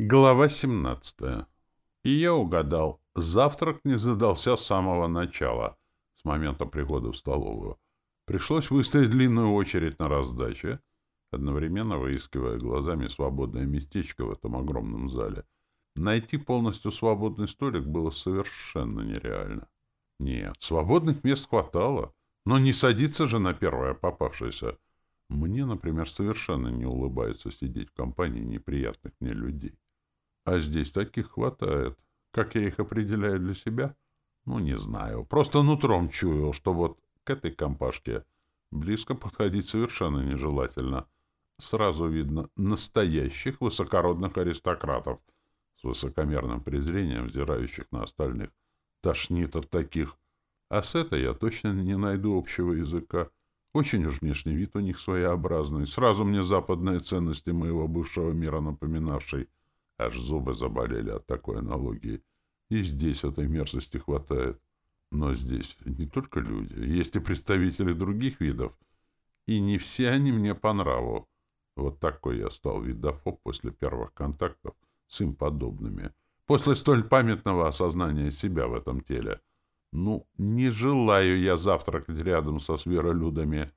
Глава 17. И я угадал. Завтрак не задался с самого начала, с момента прихода в столовую. Пришлось выстоять длинную очередь на раздаче, одновременно выискивая глазами свободное местечко в этом огромном зале. Найти полностью свободный столик было совершенно нереально. Нет, свободных мест хватало, но не садиться же на первое попавшееся. Мне, например, совершенно не улыбается сидеть в компании неприятных мне людей. А здесь таких хватает. Как я их определяю для себя? Ну, не знаю. Просто нутром чую, что вот к этой компашке близко подходить совершенно нежелательно. Сразу видно настоящих высокородных аристократов с высокомерным презрением, взирающих на остальных. Тошнит от таких. А с этой я точно не найду общего языка. Очень уж внешний вид у них своеобразный. Сразу мне западные ценности моего бывшего мира напоминавший — Аж зубы заболели от такой аналогии. И здесь этой мерзости хватает. Но здесь не только люди, есть и представители других видов. И не все они мне по нраву. Вот такой я стал видофоб после первых контактов с им подобными. После столь памятного осознания себя в этом теле. Ну, не желаю я завтракать рядом со зверолюдами.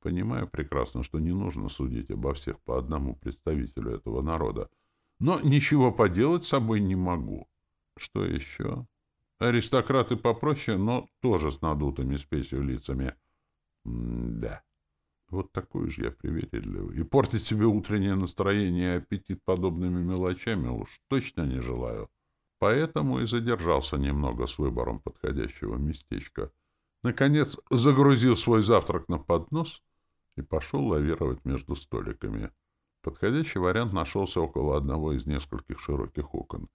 Понимаю прекрасно, что не нужно судить обо всех по одному представителю этого народа. Но ничего поделать с собой не могу. Что еще? Аристократы попроще, но тоже с надутыми спесью лицами. М да. Вот такой же я привередливый. И портить себе утреннее настроение и аппетит подобными мелочами уж точно не желаю. Поэтому и задержался немного с выбором подходящего местечка. Наконец загрузил свой завтрак на поднос и пошел лавировать между столиками. Подходящий вариант нашелся около одного из нескольких широких окон.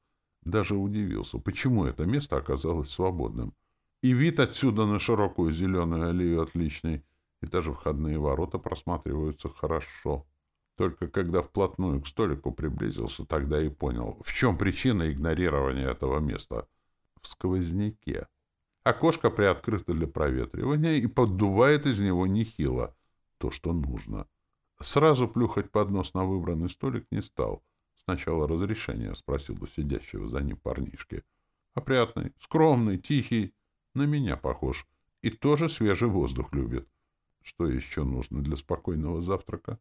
Даже удивился, почему это место оказалось свободным. И вид отсюда на широкую зеленую аллею отличный, и даже входные ворота просматриваются хорошо. Только когда вплотную к столику приблизился, тогда и понял, в чем причина игнорирования этого места. В сквозняке. Окошко приоткрыто для проветривания и поддувает из него нехило. То, что нужно. — Сразу плюхать поднос на выбранный столик не стал. Сначала разрешение спросил у сидящего за ним парнишки. Опрятный, скромный, тихий, на меня похож. И тоже свежий воздух любит. Что еще нужно для спокойного завтрака?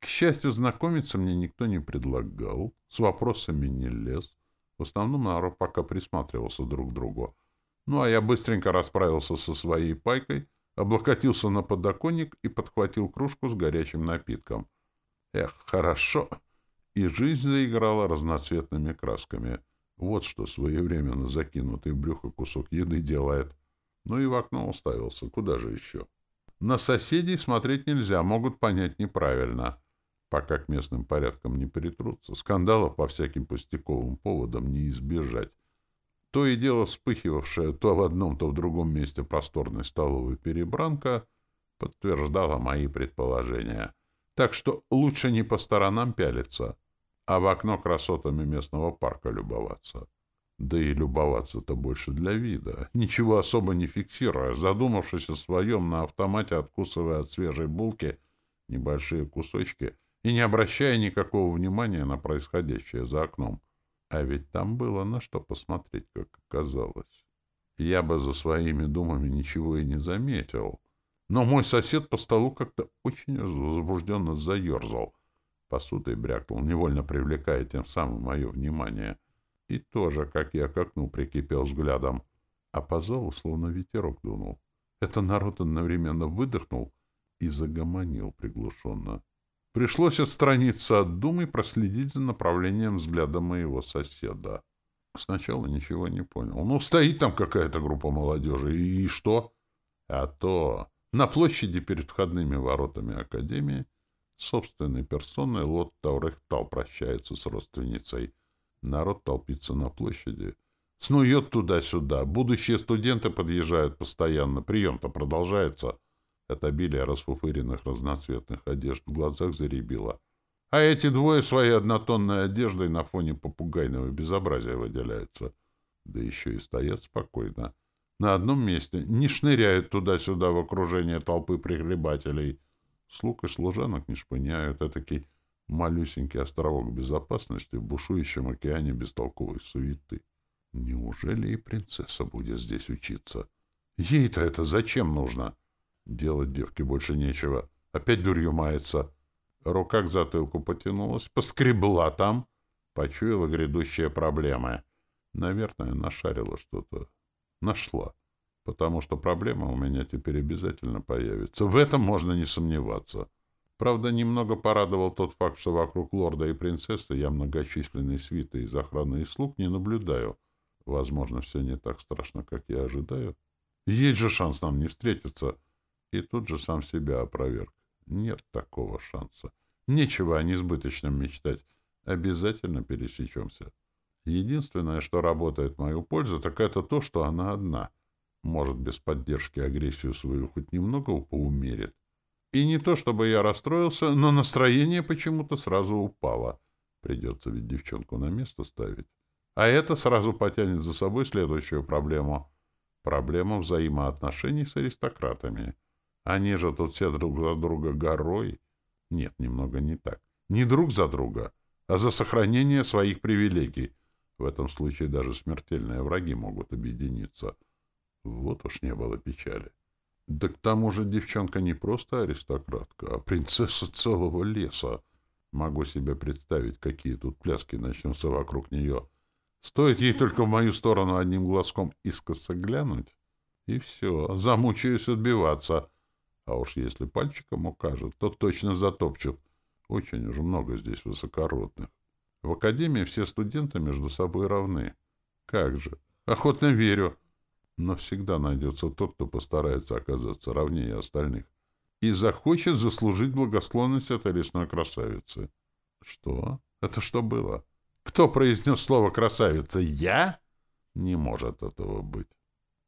К счастью, знакомиться мне никто не предлагал, с вопросами не лез. В основном народ пока присматривался друг к другу. Ну, а я быстренько расправился со своей пайкой — облокотился на подоконник и подхватил кружку с горячим напитком. Эх, хорошо! И жизнь заиграла разноцветными красками. Вот что своевременно закинутый в брюхо кусок еды делает. Ну и в окно уставился. Куда же еще? На соседей смотреть нельзя, могут понять неправильно. Пока к местным порядкам не перетрутся, скандалов по всяким пустяковым поводам не избежать. То и дело вспыхивавшая то в одном, то в другом месте просторной столовой перебранка подтверждала мои предположения. Так что лучше не по сторонам пялиться, а в окно красотами местного парка любоваться. Да и любоваться-то больше для вида, ничего особо не фиксируя, задумавшись о своем на автомате, откусывая от свежей булки небольшие кусочки и не обращая никакого внимания на происходящее за окном. А ведь там было на что посмотреть, как оказалось. Я бы за своими думами ничего и не заметил. Но мой сосед по столу как-то очень возбужденно заерзал. Посудой брякнул, невольно привлекая тем самым мое внимание. И тоже, как я к окну прикипел взглядом. А по залу словно ветерок дунул. Это народ одновременно выдохнул и загомонил приглушенно. Пришлось отстраниться от думы и проследить за направлением взгляда моего соседа. Сначала ничего не понял. Ну, стоит там какая-то группа молодежи, и что? А то на площади перед входными воротами Академии собственной персоной Лот Таурехтал прощается с родственницей. Народ толпится на площади. Снует туда-сюда. Будущие студенты подъезжают постоянно. Прием-то продолжается. — от обилия расфуфыренных разноцветных одежд в глазах заребило. А эти двое своей однотонной одеждой на фоне попугайного безобразия выделяются. Да еще и стоят спокойно. На одном месте не шныряют туда-сюда в окружении толпы пригребателей. Слуг и служанок не шпыняют, этакий Малюсенький островок безопасности в бушующем океане бестолковой суеты. Неужели и принцесса будет здесь учиться? Ей-то это зачем нужно? Делать девке больше нечего. Опять дурью мается. Рука к затылку потянулась, поскребла там, почуяла грядущие проблемы. Наверное, нашарила что-то. Нашла. Потому что проблема у меня теперь обязательно появится. В этом можно не сомневаться. Правда, немного порадовал тот факт, что вокруг лорда и принцессы я многочисленной свиты из охраны и слуг не наблюдаю. Возможно, все не так страшно, как я ожидаю. Есть же шанс нам не встретиться. И тут же сам себя опроверг. Нет такого шанса. Нечего о несбыточном мечтать. Обязательно пересечемся. Единственное, что работает в мою пользу, так это то, что она одна. Может, без поддержки агрессию свою хоть немного поумерит. И не то, чтобы я расстроился, но настроение почему-то сразу упало. Придется ведь девчонку на место ставить. А это сразу потянет за собой следующую проблему. Проблему взаимоотношений с аристократами. Они же тут все друг за друга горой. Нет, немного не так. Не друг за друга, а за сохранение своих привилегий. В этом случае даже смертельные враги могут объединиться. Вот уж не было печали. Да к тому же девчонка не просто аристократка, а принцесса целого леса. Могу себе представить, какие тут пляски начнутся вокруг нее. Стоит ей только в мою сторону одним глазком искоса глянуть, и все, замучаюсь отбиваться. А уж если пальчиком укажет, то точно затопчут. Очень уж много здесь высокородных. В академии все студенты между собой равны. Как же? Охотно верю. Но всегда найдется тот, кто постарается оказаться равнее остальных и захочет заслужить благосклонность этой лесной красавицы. Что? Это что было? Кто произнес слово «красавица»? Я? Не может этого быть.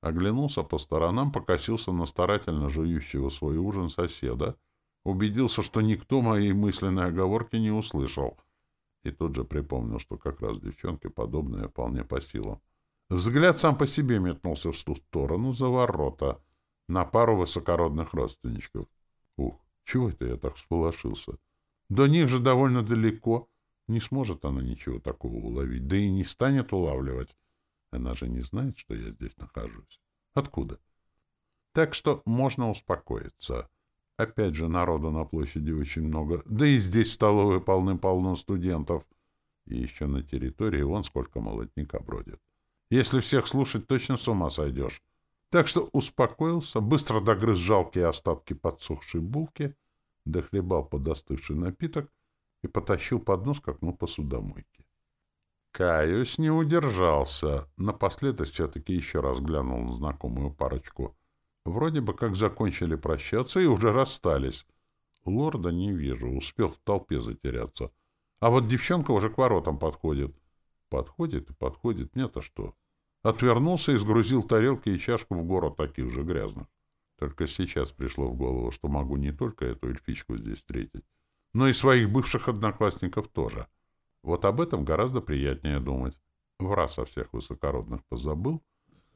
Оглянулся по сторонам, покосился на старательно жующего свой ужин соседа, убедился, что никто моей мысленной оговорки не услышал, и тут же припомнил, что как раз девчонке подобное вполне по силам. Взгляд сам по себе метнулся в ту сторону, за ворота, на пару высокородных родственничков. Ух, чего это я так всполошился? До них же довольно далеко. Не сможет она ничего такого уловить, да и не станет улавливать. Она же не знает, что я здесь нахожусь. Откуда? Так что можно успокоиться. Опять же, народу на площади очень много, да и здесь в столовой полным-полно студентов. И еще на территории вон сколько молотника бродит. Если всех слушать, точно с ума сойдешь. Так что успокоился, быстро догрыз жалкие остатки подсохшей булки, дохлебал подостывший напиток и потащил поднос к окну посудомойки. Каюсь, не удержался. Напоследок все-таки еще раз глянул на знакомую парочку. Вроде бы как закончили прощаться и уже расстались. Лорда не вижу, успел в толпе затеряться. А вот девчонка уже к воротам подходит. Подходит и подходит, нет-то что. Отвернулся и сгрузил тарелки и чашку в город таких же грязных. Только сейчас пришло в голову, что могу не только эту эльфичку здесь встретить, но и своих бывших одноклассников тоже. Вот об этом гораздо приятнее думать. В раз о всех высокородных позабыл.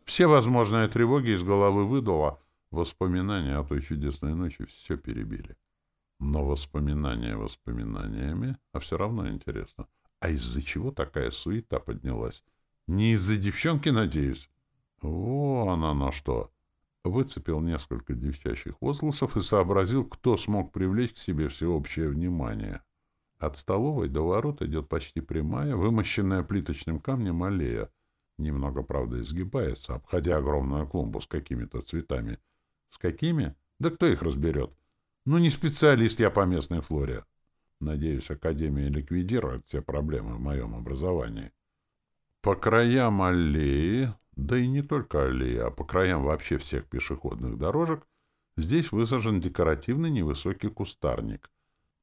Все возможные тревоги из головы выдало. Воспоминания о той чудесной ночи все перебили. Но воспоминания воспоминаниями, а все равно интересно. А из-за чего такая суета поднялась? Не из-за девчонки, надеюсь? Вон оно что! Выцепил несколько девчачьих возгласов и сообразил, кто смог привлечь к себе всеобщее внимание. От столовой до ворот идет почти прямая, вымощенная плиточным камнем аллея. Немного, правда, изгибается, обходя огромную клумбу с какими-то цветами. С какими? Да кто их разберет? Ну, не специалист я по местной флоре. Надеюсь, Академия ликвидирует все проблемы в моем образовании. По краям аллеи, да и не только аллеи, а по краям вообще всех пешеходных дорожек, здесь высажен декоративный невысокий кустарник.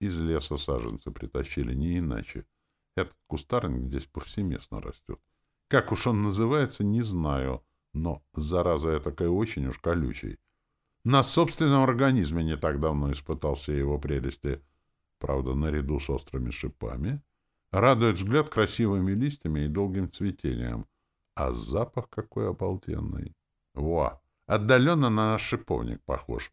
Из леса саженцы притащили не иначе. Этот кустарник здесь повсеместно растет. Как уж он называется, не знаю, но зараза я такая очень уж колючий. На собственном организме не так давно испытал все его прелести — правда, наряду с острыми шипами, радует взгляд красивыми листьями и долгим цветением. А запах какой обалденный! Во! Отдаленно на наш шиповник похож.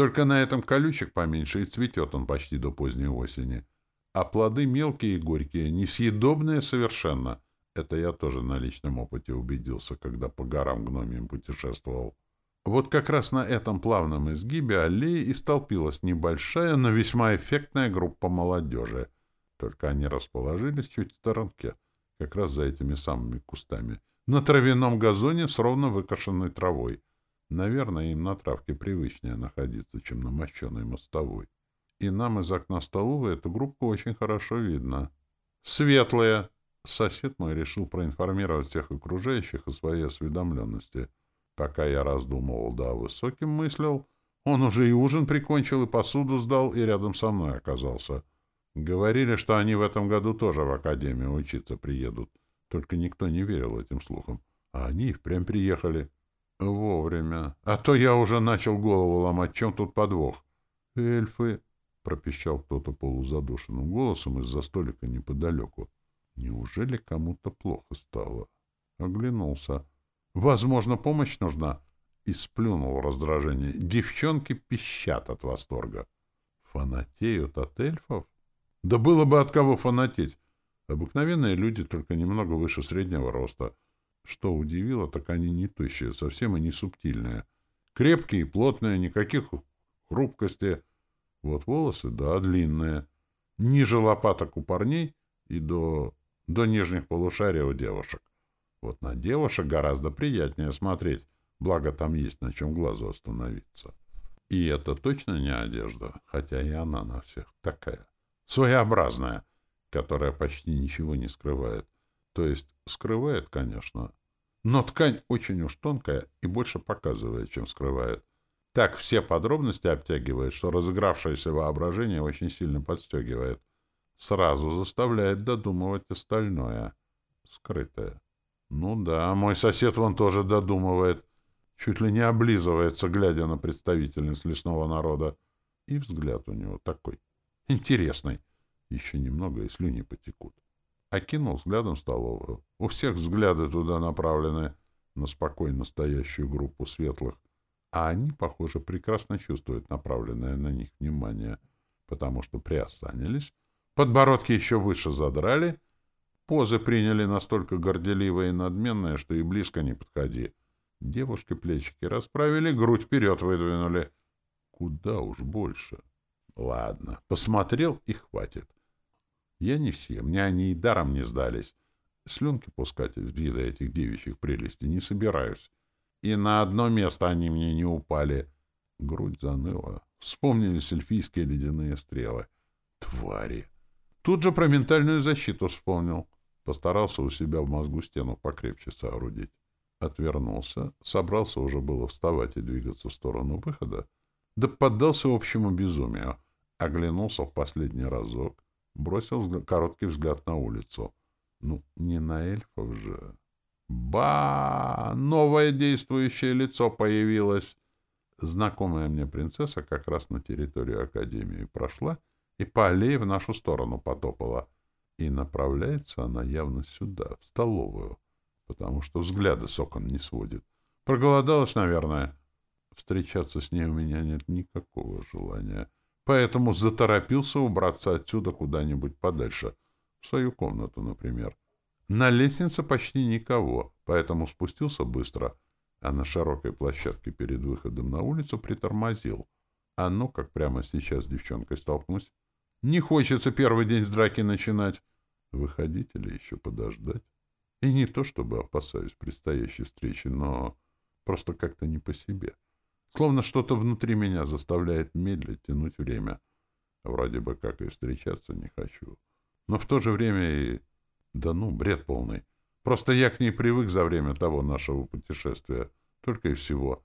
Только на этом колючек поменьше, и цветет он почти до поздней осени. а плоды мелкие и горькие, несъедобные совершенно. Это я тоже на личном опыте убедился, когда по горам гномиям путешествовал. Вот как раз на этом плавном изгибе аллеи и столпилась небольшая, но весьма эффектная группа молодежи. Только они расположились чуть в сторонке, как раз за этими самыми кустами, на травяном газоне с ровно выкошенной травой. Наверное, им на травке привычнее находиться, чем на мощеной мостовой. И нам из окна столовой эту группу очень хорошо видно. «Светлые!» Сосед мой решил проинформировать всех окружающих о своей осведомленности — Пока я раздумывал, да высоким мыслил, он уже и ужин прикончил, и посуду сдал, и рядом со мной оказался. Говорили, что они в этом году тоже в академию учиться приедут. Только никто не верил этим слухам. А они и впрямь приехали. Вовремя. А то я уже начал голову ломать, чем тут подвох. Эльфы, — пропищал кто-то полузадушенным голосом из-за столика неподалеку. Неужели кому-то плохо стало? Оглянулся. Возможно, помощь нужна. И сплюнул в раздражении. Девчонки пищат от восторга. Фанатеют от эльфов? Да было бы от кого фанатеть. Обыкновенные люди, только немного выше среднего роста. Что удивило, так они не тощие, совсем и не субтильные. Крепкие плотные, никаких хрупкости. Вот волосы, да, длинные. Ниже лопаток у парней и до, до нижних полушарий у девушек. Вот на девушек гораздо приятнее смотреть, благо там есть на чем глазу остановиться. И это точно не одежда, хотя и она на всех такая. Своеобразная, которая почти ничего не скрывает. То есть скрывает, конечно, но ткань очень уж тонкая и больше показывает, чем скрывает. Так все подробности обтягивает, что разыгравшееся воображение очень сильно подстегивает. Сразу заставляет додумывать остальное, скрытое. Ну да, мой сосед вон тоже додумывает. Чуть ли не облизывается, глядя на представительность лесного народа. И взгляд у него такой интересный. Еще немного, и слюни потекут. Окинул взглядом столовую. У всех взгляды туда направлены на спокойно стоящую группу светлых. А они, похоже, прекрасно чувствуют направленное на них внимание, потому что приосанились, подбородки еще выше задрали — Позы приняли настолько горделивые и надменные, что и близко не подходи. Девушки плечики расправили, грудь вперед выдвинули. Куда уж больше. Ладно, посмотрел и хватит. Я не все, мне они и даром не сдались. Слюнки пускать из вида этих девичьих прелестей не собираюсь. И на одно место они мне не упали. Грудь заныла. Вспомнились эльфийские ледяные стрелы. Твари! Тут же про ментальную защиту вспомнил. Постарался у себя в мозгу стену покрепче соорудить. Отвернулся, собрался уже было вставать и двигаться в сторону выхода, да поддался общему безумию. Оглянулся в последний разок, бросил взгляд, короткий взгляд на улицу. Ну, не на эльфов же. Ба! Новое действующее лицо появилось. Знакомая мне принцесса как раз на территорию Академии прошла и по аллее в нашу сторону потопала — и направляется она явно сюда, в столовую, потому что взгляды с окон не сводит. Проголодалась, наверное. Встречаться с ней у меня нет никакого желания. Поэтому заторопился убраться отсюда куда-нибудь подальше. В свою комнату, например. На лестнице почти никого, поэтому спустился быстро, а на широкой площадке перед выходом на улицу притормозил. А ну, как прямо сейчас с девчонкой столкнусь. Не хочется первый день с драки начинать. Выходить или еще подождать? И не то, чтобы опасаюсь предстоящей встречи, но просто как-то не по себе. Словно что-то внутри меня заставляет медлить, тянуть время. Вроде бы как и встречаться не хочу. Но в то же время и... Да ну, бред полный. Просто я к ней привык за время того нашего путешествия. Только и всего.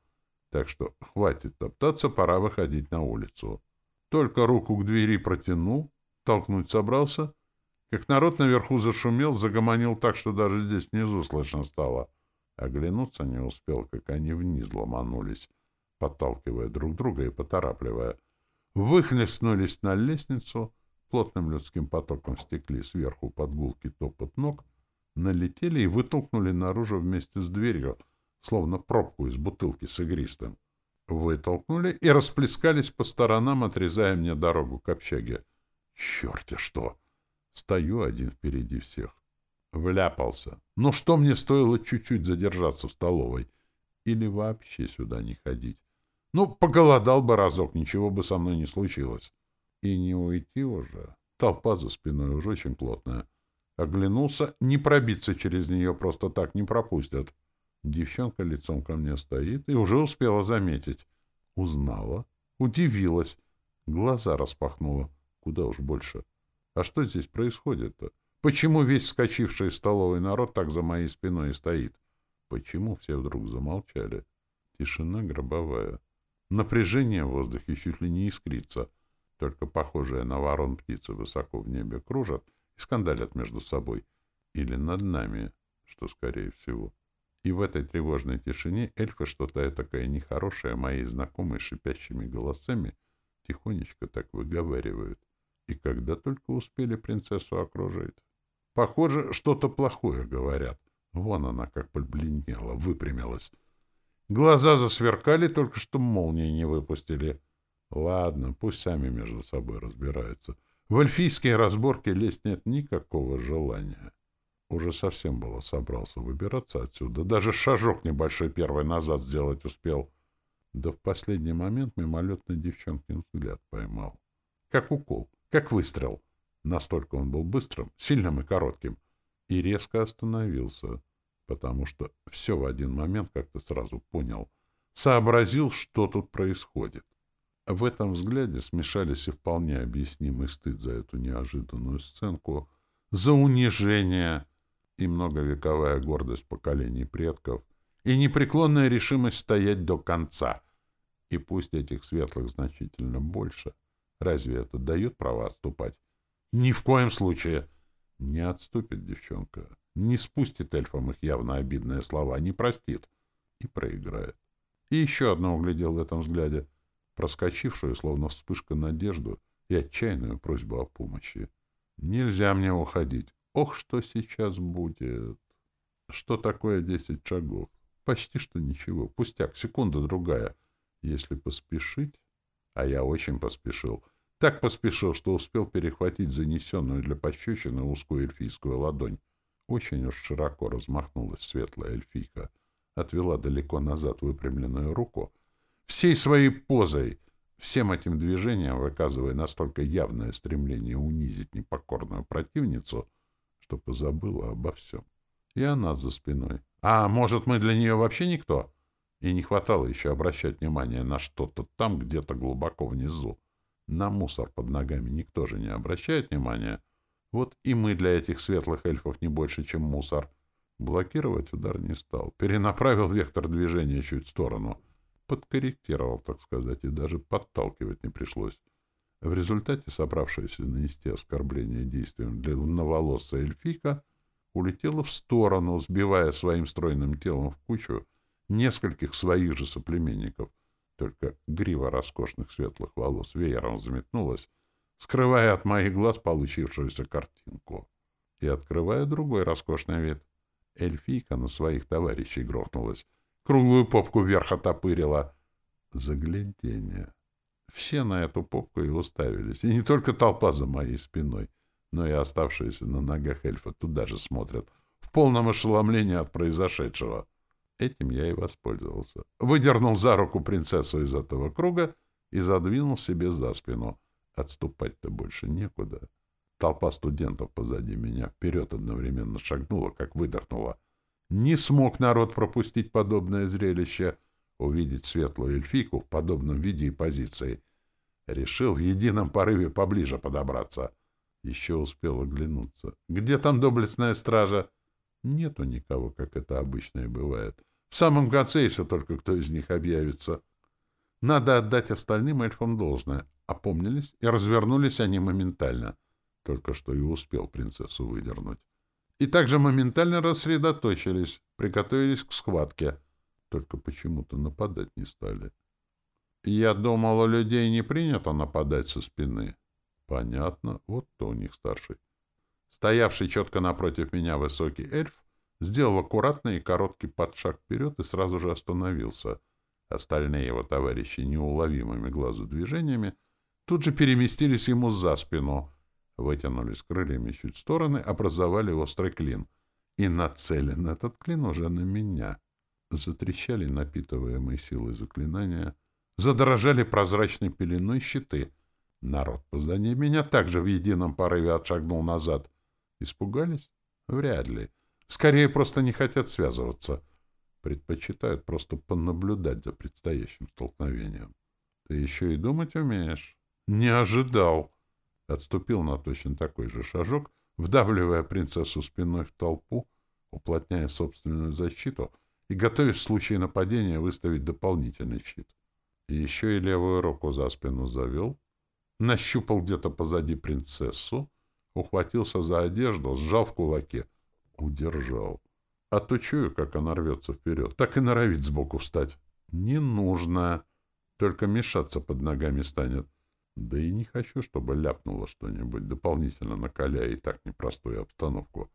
Так что хватит топтаться, пора выходить на улицу. Только руку к двери протянул, толкнуть собрался — как народ наверху зашумел, загомонил так, что даже здесь внизу слышно стало. Оглянуться не успел, как они вниз ломанулись, подталкивая друг друга и поторапливая. Выхлестнулись на лестницу, плотным людским потоком стекли сверху под гулки топот ног, налетели и вытолкнули наружу вместе с дверью, словно пробку из бутылки с игристым. Вытолкнули и расплескались по сторонам, отрезая мне дорогу к общаге. Черт-те что! Стою один впереди всех. Вляпался. Ну что мне стоило чуть-чуть задержаться в столовой? Или вообще сюда не ходить? Ну, поголодал бы разок, ничего бы со мной не случилось. И не уйти уже. Толпа за спиной уже очень плотная. Оглянулся, не пробиться через нее просто так не пропустят. Девчонка лицом ко мне стоит и уже успела заметить. Узнала, удивилась, глаза распахнула. Куда уж больше. А что здесь происходит-то? Почему весь вскочивший из столовой народ так за моей спиной и стоит? Почему все вдруг замолчали? Тишина гробовая. Напряжение в воздухе чуть ли не искрится. Только похожие на ворон птицы высоко в небе кружат и скандалят между собой. Или над нами, что скорее всего. И в этой тревожной тишине эльфы что-то этакое нехорошее, мои знакомые шипящими голосами, тихонечко так выговаривают. И когда только успели принцессу окружить. Похоже, что-то плохое говорят. Вон она как побледнела, выпрямилась. Глаза засверкали, только что молнии не выпустили. Ладно, пусть сами между собой разбираются. В эльфийские разборки лезть нет никакого желания. Уже совсем было собрался выбираться отсюда. Даже шажок небольшой первый назад сделать успел. Да в последний момент мимолетный девчонкин взгляд поймал. Как укол, как выстрел. Настолько он был быстрым, сильным и коротким. И резко остановился, потому что все в один момент как-то сразу понял. Сообразил, что тут происходит. В этом взгляде смешались и вполне объяснимый стыд за эту неожиданную сценку, за унижение и многовековая гордость поколений предков, и непреклонная решимость стоять до конца. И пусть этих светлых значительно больше, разве это дает право отступать? Ни в коем случае! Не отступит девчонка, не спустит эльфам их явно обидные слова, не простит и проиграет. И еще одно углядел в этом взгляде — проскочившую, словно вспышка, надежду и отчаянную просьбу о помощи. «Нельзя мне уходить. Ох, что сейчас будет!» «Что такое десять шагов? Почти что ничего. Пустяк, секунда-другая. Если поспешить...» А я очень поспешил. Так поспешил, что успел перехватить занесенную для пощечины узкую эльфийскую ладонь. Очень уж широко размахнулась светлая эльфийка. Отвела далеко назад выпрямленную руку — всей своей позой, всем этим движением выказывая настолько явное стремление унизить непокорную противницу, что позабыла обо всем. И она за спиной. А может, мы для нее вообще никто? И не хватало еще обращать внимание на что-то там, где-то глубоко внизу. На мусор под ногами никто же не обращает внимания. Вот и мы для этих светлых эльфов не больше, чем мусор. Блокировать удар не стал. Перенаправил вектор движения чуть в сторону — подкорректировал, так сказать, и даже подталкивать не пришлось. В результате собравшаяся нанести оскорбление действием длинноволосая эльфийка улетела в сторону, сбивая своим стройным телом в кучу нескольких своих же соплеменников. Только грива роскошных светлых волос веером заметнулась, скрывая от моих глаз получившуюся картинку. И открывая другой роскошный вид. Эльфийка на своих товарищей грохнулась, круглую попку вверх отопырила. Загляденье. Все на эту попку и уставились. И не только толпа за моей спиной, но и оставшиеся на ногах эльфа туда же смотрят, в полном ошеломлении от произошедшего. Этим я и воспользовался. Выдернул за руку принцессу из этого круга и задвинул себе за спину. Отступать-то больше некуда. Толпа студентов позади меня вперед одновременно шагнула, как выдохнула. Не смог народ пропустить подобное зрелище, увидеть светлую эльфийку в подобном виде и позиции. Решил в едином порыве поближе подобраться. Еще успел оглянуться. Где там доблестная стража? Нету никого, как это обычно и бывает. В самом конце, если только кто из них объявится. Надо отдать остальным эльфам должное. Опомнились, и развернулись они моментально. Только что и успел принцессу выдернуть и также моментально рассредоточились, приготовились к схватке. Только почему-то нападать не стали. Я думал, у людей не принято нападать со спины. Понятно, вот кто у них старший. Стоявший четко напротив меня высокий эльф сделал аккуратный и короткий подшаг вперед и сразу же остановился. Остальные его товарищи неуловимыми глазу движениями тут же переместились ему за спину — вытянулись крыльями чуть в стороны, образовали острый клин. И нацелен этот клин уже на меня. Затрещали напитываемые силой заклинания, задрожали прозрачной пеленой щиты. Народ позади меня также в едином порыве отшагнул назад. Испугались? Вряд ли. Скорее, просто не хотят связываться. Предпочитают просто понаблюдать за предстоящим столкновением. Ты еще и думать умеешь? Не ожидал. Отступил на точно такой же шажок, вдавливая принцессу спиной в толпу, уплотняя собственную защиту и готовясь в случае нападения выставить дополнительный щит. И еще и левую руку за спину завел, нащупал где-то позади принцессу, ухватился за одежду, сжал в кулаке, удержал. А то чую, как она рвется вперед, так и норовит сбоку встать. Не нужно. Только мешаться под ногами станет. Да и не хочу, чтобы ляпнуло что-нибудь, дополнительно накаляя и так непростую обстановку.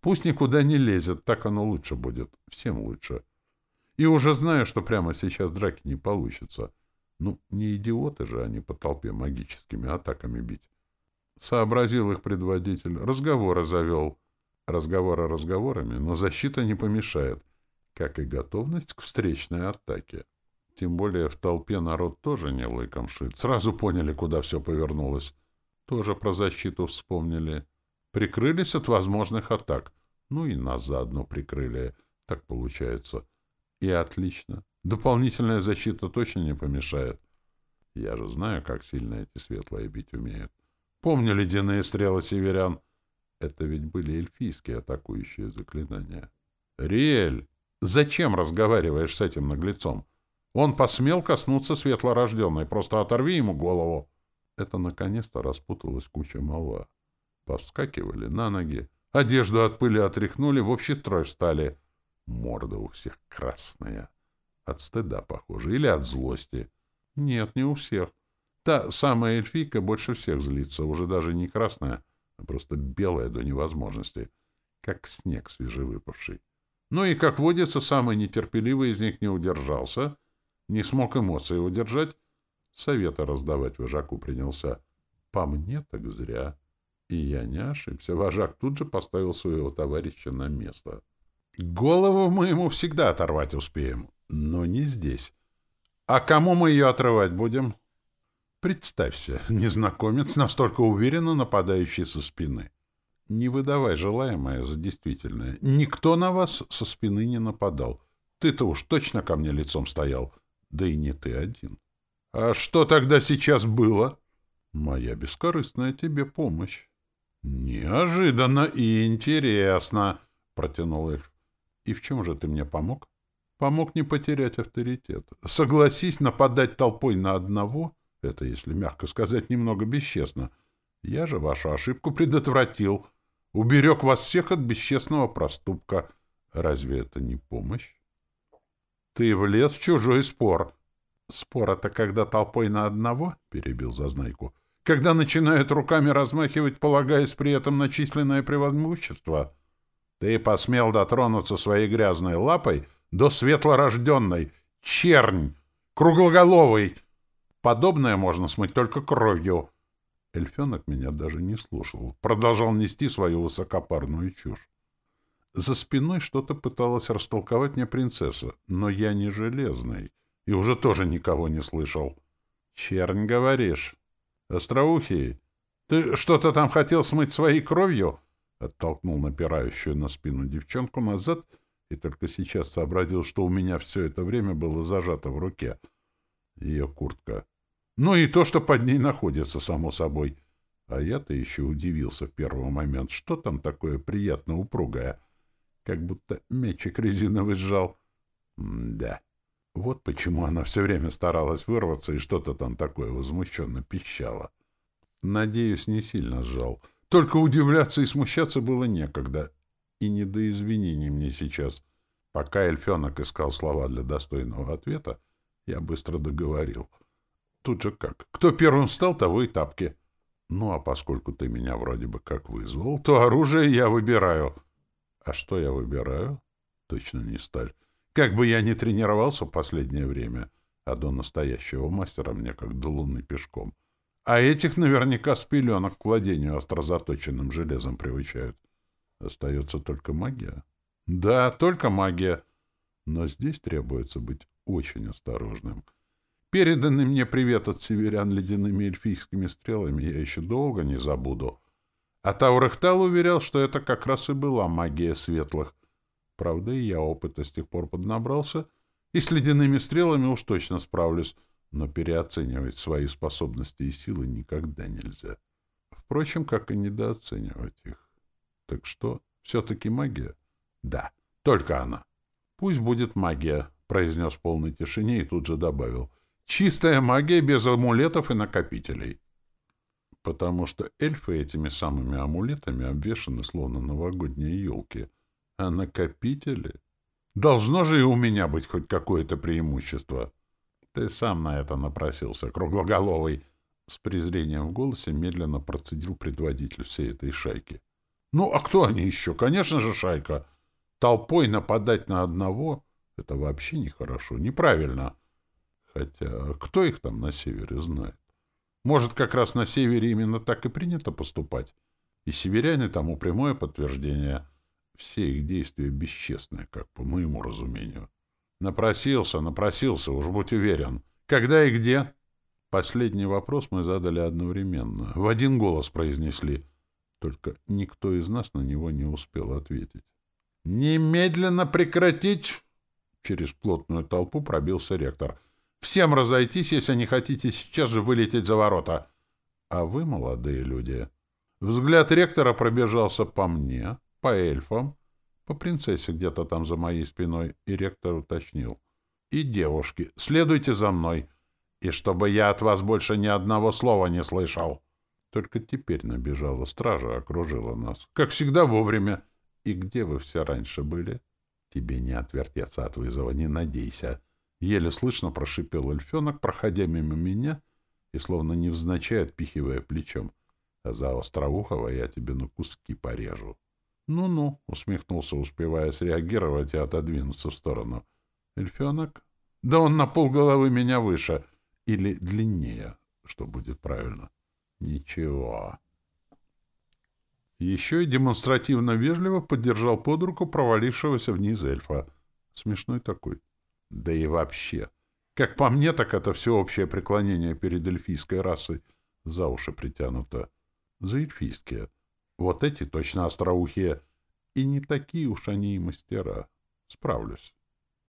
Пусть никуда не лезет, так оно лучше будет. Всем лучше. И уже знаю, что прямо сейчас драки не получится. Ну, не идиоты же они по толпе магическими атаками бить. Сообразил их предводитель, разговоры завел. Разговоры разговорами, но защита не помешает, как и готовность к встречной атаке. Тем более в толпе народ тоже не лыком шит. Сразу поняли, куда все повернулось. Тоже про защиту вспомнили. Прикрылись от возможных атак. Ну и нас заодно прикрыли. Так получается. И отлично. Дополнительная защита точно не помешает. Я же знаю, как сильно эти светлые бить умеют. Помню ледяные стрелы северян. Это ведь были эльфийские атакующие заклинания. Риэль, зачем разговариваешь с этим наглецом? Он посмел коснуться светлорожденной. Просто оторви ему голову. Это наконец-то распуталась куча мала. Повскакивали на ноги. Одежду от пыли отряхнули, в общий строй встали. Морда у всех красная. От стыда, похоже, или от злости. Нет, не у всех. Та самая эльфийка больше всех злится, уже даже не красная, просто белая до невозможности, как снег свежевыпавший. Ну и, как водится, самый нетерпеливый из них не удержался — не смог эмоции удержать, совета раздавать вожаку принялся. По мне так зря. И я не ошибся. Вожак тут же поставил своего товарища на место. Голову мы ему всегда оторвать успеем, но не здесь. А кому мы ее отрывать будем? Представься, незнакомец настолько уверенно нападающий со спины. Не выдавай желаемое за действительное. Никто на вас со спины не нападал. Ты-то уж точно ко мне лицом стоял. Да и не ты один. А что тогда сейчас было? Моя бескорыстная тебе помощь. Неожиданно и интересно, протянул эльф. И в чем же ты мне помог? Помог не потерять авторитет. Согласись нападать толпой на одного, это, если мягко сказать, немного бесчестно. Я же вашу ошибку предотвратил. Уберег вас всех от бесчестного проступка. Разве это не помощь? Ты влез в чужой спор. Спор — это когда толпой на одного, — перебил Зазнайку, — когда начинают руками размахивать, полагаясь при этом на численное преимущество. Ты посмел дотронуться своей грязной лапой до светлорожденной, чернь, круглоголовый. Подобное можно смыть только кровью. Эльфенок меня даже не слушал, продолжал нести свою высокопарную чушь. За спиной что-то пыталась растолковать мне принцесса, но я не железный и уже тоже никого не слышал. «Чернь, говоришь? Остроухий, ты что-то там хотел смыть своей кровью?» Оттолкнул напирающую на спину девчонку назад и только сейчас сообразил, что у меня все это время было зажато в руке. Ее куртка. Ну и то, что под ней находится, само собой. А я-то еще удивился в первый момент, что там такое приятно упругое — как будто мячик резиновый сжал. да. Вот почему она все время старалась вырваться и что-то там такое возмущенно пищала. Надеюсь, не сильно сжал. Только удивляться и смущаться было некогда. И не до извинений мне сейчас. Пока эльфенок искал слова для достойного ответа, я быстро договорил. Тут же как? Кто первым встал, того и тапки. Ну, а поскольку ты меня вроде бы как вызвал, то оружие я выбираю — а что я выбираю? Точно не сталь. Как бы я ни тренировался в последнее время, а до настоящего мастера мне как до луны пешком. А этих наверняка с пеленок к владению острозаточенным железом привычают. Остается только магия. Да, только магия. Но здесь требуется быть очень осторожным. Переданный мне привет от северян ледяными эльфийскими стрелами я еще долго не забуду. А Таурехтал уверял, что это как раз и была магия светлых. Правда, и я опыта с тех пор поднабрался, и с ледяными стрелами уж точно справлюсь, но переоценивать свои способности и силы никогда нельзя. Впрочем, как и недооценивать их. Так что, все-таки магия? Да, только она. Пусть будет магия, произнес в полной тишине и тут же добавил. Чистая магия без амулетов и накопителей. Потому что эльфы этими самыми амулетами обвешаны словно новогодние елки. А накопители? Должно же и у меня быть хоть какое-то преимущество. Ты сам на это напросился, круглоголовый. С презрением в голосе медленно процедил предводитель всей этой шайки. Ну, а кто они еще? Конечно же, шайка. Толпой нападать на одного — это вообще нехорошо, неправильно. Хотя кто их там на севере знает? Может, как раз на севере именно так и принято поступать? И северяне тому прямое подтверждение. Все их действия бесчестные, как по моему разумению. Напросился, напросился, уж будь уверен. Когда и где? Последний вопрос мы задали одновременно. В один голос произнесли — только никто из нас на него не успел ответить. «Немедленно прекратить!» Через плотную толпу пробился ректор. «Всем разойтись, если не хотите сейчас же вылететь за ворота!» «А вы, молодые люди...» Взгляд ректора пробежался по мне, по эльфам, по принцессе где-то там за моей спиной, и ректор уточнил. «И девушки, следуйте за мной, и чтобы я от вас больше ни одного слова не слышал!» Только теперь набежала стража, окружила нас. Как всегда вовремя. И где вы все раньше были? Тебе не отвертеться от вызова, не надейся. Еле слышно прошипел эльфенок, проходя мимо меня и словно невзначай отпихивая плечом. А за остроухого я тебе на куски порежу. «Ну-ну», — усмехнулся, успевая среагировать и отодвинуться в сторону. «Эльфенок? Да он на полголовы меня выше. Или длиннее, что будет правильно». Ничего. Еще и демонстративно вежливо поддержал под руку провалившегося вниз эльфа. Смешной такой. Да и вообще. Как по мне, так это всеобщее преклонение перед эльфийской расой за уши притянуто. За эльфийские. Вот эти точно остроухие. И не такие уж они и мастера. Справлюсь.